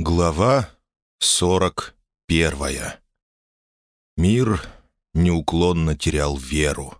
Глава сорок первая. Мир неуклонно терял веру.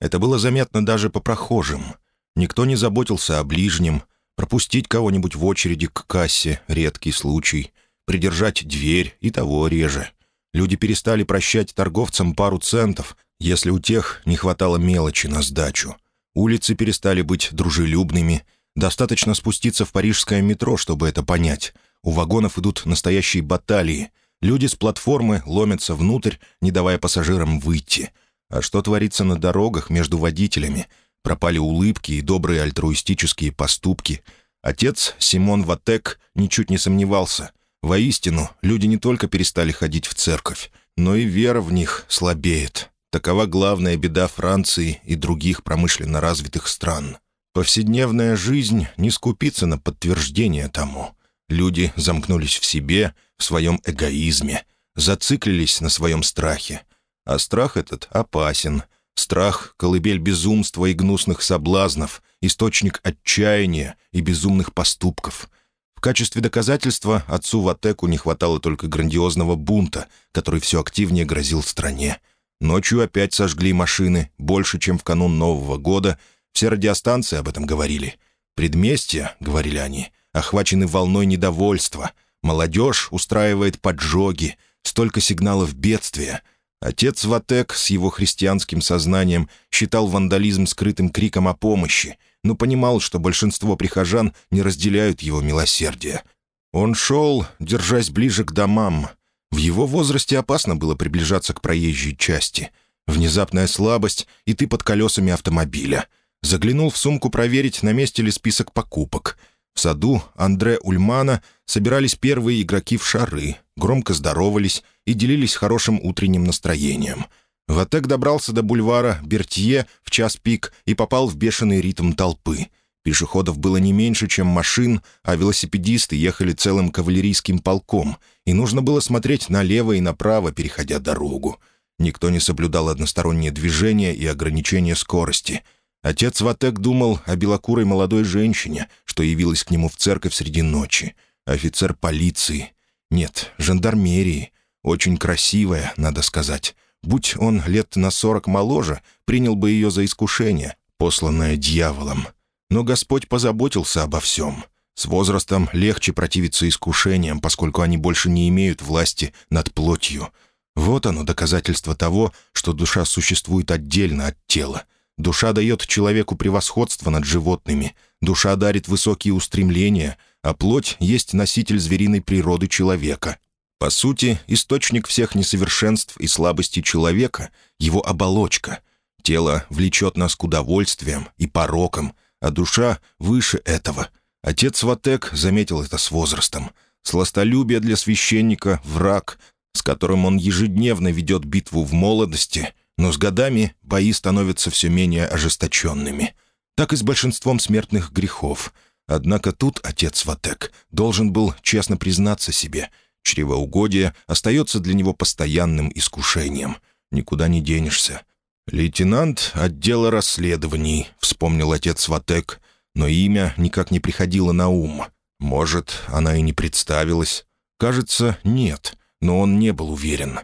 Это было заметно даже по прохожим. Никто не заботился о ближнем, пропустить кого-нибудь в очереди к кассе — редкий случай, придержать дверь и того реже. Люди перестали прощать торговцам пару центов, если у тех не хватало мелочи на сдачу. Улицы перестали быть дружелюбными. Достаточно спуститься в парижское метро, чтобы это понять — у вагонов идут настоящие баталии. Люди с платформы ломятся внутрь, не давая пассажирам выйти. А что творится на дорогах между водителями? Пропали улыбки и добрые альтруистические поступки. Отец Симон Ватек ничуть не сомневался. Воистину, люди не только перестали ходить в церковь, но и вера в них слабеет. Такова главная беда Франции и других промышленно развитых стран. Повседневная жизнь не скупится на подтверждение тому. Люди замкнулись в себе, в своем эгоизме, зациклились на своем страхе. А страх этот опасен. Страх — колыбель безумства и гнусных соблазнов, источник отчаяния и безумных поступков. В качестве доказательства отцу Ватеку не хватало только грандиозного бунта, который все активнее грозил стране. Ночью опять сожгли машины, больше, чем в канун Нового года. Все радиостанции об этом говорили. «Предместья», — говорили они, — охвачены волной недовольства. Молодежь устраивает поджоги, столько сигналов бедствия. Отец Ватек с его христианским сознанием считал вандализм скрытым криком о помощи, но понимал, что большинство прихожан не разделяют его милосердия. Он шел, держась ближе к домам. В его возрасте опасно было приближаться к проезжей части. Внезапная слабость, и ты под колесами автомобиля. Заглянул в сумку проверить, на месте ли список покупок — в саду Андре Ульмана собирались первые игроки в шары, громко здоровались и делились хорошим утренним настроением. Ватек добрался до бульвара Бертье в час пик и попал в бешеный ритм толпы. Пешеходов было не меньше, чем машин, а велосипедисты ехали целым кавалерийским полком, и нужно было смотреть налево и направо, переходя дорогу. Никто не соблюдал одностороннее движение и ограничение скорости — Отец Ватек думал о белокурой молодой женщине, что явилась к нему в церковь среди ночи. Офицер полиции. Нет, жандармерии. Очень красивая, надо сказать. Будь он лет на сорок моложе, принял бы ее за искушение, посланное дьяволом. Но Господь позаботился обо всем. С возрастом легче противиться искушениям, поскольку они больше не имеют власти над плотью. Вот оно доказательство того, что душа существует отдельно от тела — Душа дает человеку превосходство над животными, душа дарит высокие устремления, а плоть есть носитель звериной природы человека. По сути, источник всех несовершенств и слабостей человека — его оболочка. Тело влечет нас к удовольствиям и порокам, а душа выше этого. Отец Ватек заметил это с возрастом. Сластолюбие для священника — враг, с которым он ежедневно ведет битву в молодости — но с годами бои становятся все менее ожесточенными. Так и с большинством смертных грехов. Однако тут отец Ватек должен был честно признаться себе. Чревоугодие остается для него постоянным искушением. Никуда не денешься. «Лейтенант отдела расследований», — вспомнил отец Ватек, но имя никак не приходило на ум. Может, она и не представилась. Кажется, нет, но он не был уверен.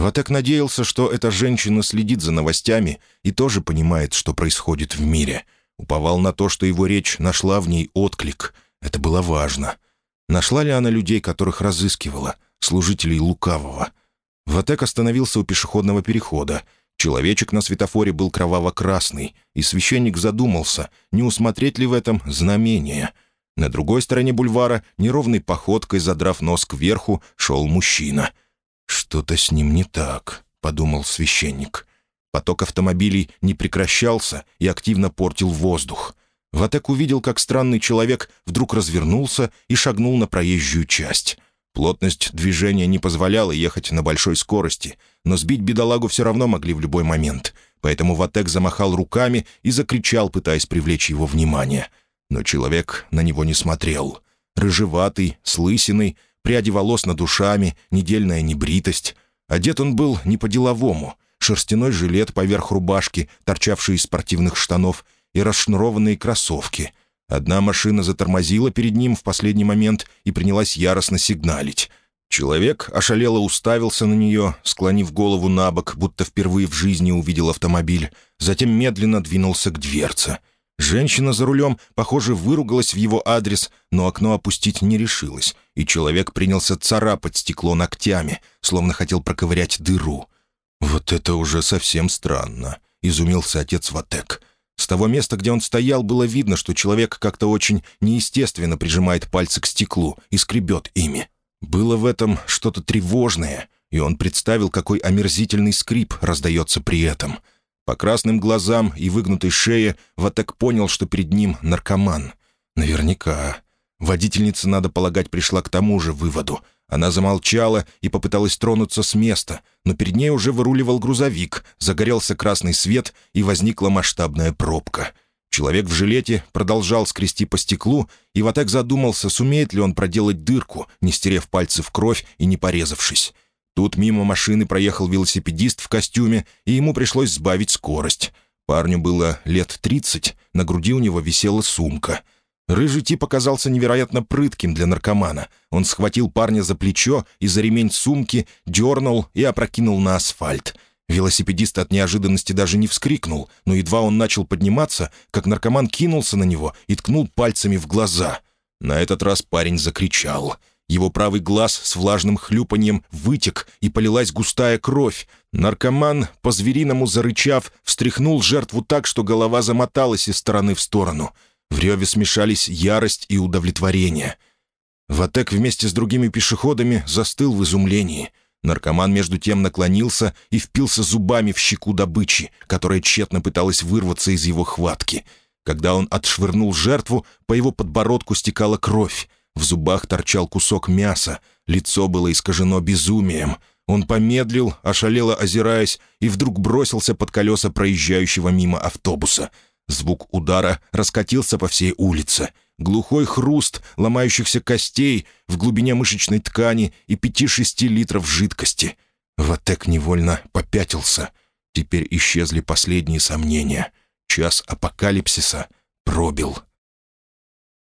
Ватек надеялся, что эта женщина следит за новостями и тоже понимает, что происходит в мире. Уповал на то, что его речь нашла в ней отклик. Это было важно. Нашла ли она людей, которых разыскивала, служителей лукавого? Ватек остановился у пешеходного перехода. Человечек на светофоре был кроваво-красный, и священник задумался, не усмотреть ли в этом знамение. На другой стороне бульвара, неровной походкой, задрав нос кверху, шел мужчина — «Что-то с ним не так», — подумал священник. Поток автомобилей не прекращался и активно портил воздух. Ватек увидел, как странный человек вдруг развернулся и шагнул на проезжую часть. Плотность движения не позволяла ехать на большой скорости, но сбить бедолагу все равно могли в любой момент, поэтому Ватек замахал руками и закричал, пытаясь привлечь его внимание. Но человек на него не смотрел. Рыжеватый, с пряди волос над ушами, недельная небритость. Одет он был не по-деловому. Шерстяной жилет поверх рубашки, торчавший из спортивных штанов, и расшнурованные кроссовки. Одна машина затормозила перед ним в последний момент и принялась яростно сигналить. Человек ошалело уставился на нее, склонив голову на бок, будто впервые в жизни увидел автомобиль, затем медленно двинулся к дверце. Женщина за рулем, похоже, выругалась в его адрес, но окно опустить не решилась, и человек принялся царапать стекло ногтями, словно хотел проковырять дыру. «Вот это уже совсем странно», — изумился отец Ватек. С того места, где он стоял, было видно, что человек как-то очень неестественно прижимает пальцы к стеклу и скребет ими. Было в этом что-то тревожное, и он представил, какой омерзительный скрип раздается при этом. По красным глазам и выгнутой шее Ватек понял, что перед ним наркоман. Наверняка. Водительница, надо полагать, пришла к тому же выводу. Она замолчала и попыталась тронуться с места, но перед ней уже выруливал грузовик, загорелся красный свет и возникла масштабная пробка — Человек в жилете продолжал скрести по стеклу, и Ватек задумался, сумеет ли он проделать дырку, не стерев пальцы в кровь и не порезавшись. Тут мимо машины проехал велосипедист в костюме, и ему пришлось сбавить скорость. Парню было лет тридцать, на груди у него висела сумка. Рыжий тип оказался невероятно прытким для наркомана. Он схватил парня за плечо и за ремень сумки, дернул и опрокинул на асфальт — Велосипедист от неожиданности даже не вскрикнул, но едва он начал подниматься, как наркоман кинулся на него и ткнул пальцами в глаза. На этот раз парень закричал. Его правый глаз с влажным хлюпаньем вытек, и полилась густая кровь. Наркоман, по-звериному зарычав, встряхнул жертву так, что голова замоталась из стороны в сторону. В реве смешались ярость и удовлетворение. Ватек вместе с другими пешеходами застыл в изумлении — Наркоман между тем наклонился и впился зубами в щеку добычи, которая тщетно пыталась вырваться из его хватки. Когда он отшвырнул жертву, по его подбородку стекала кровь. В зубах торчал кусок мяса, лицо было искажено безумием. Он помедлил, ошалело озираясь, и вдруг бросился под колеса проезжающего мимо автобуса. Звук удара раскатился по всей улице — глухой хруст ломающихся костей в глубине мышечной ткани и пяти-шести литров жидкости. Ватек невольно попятился. Теперь исчезли последние сомнения. Час апокалипсиса пробил.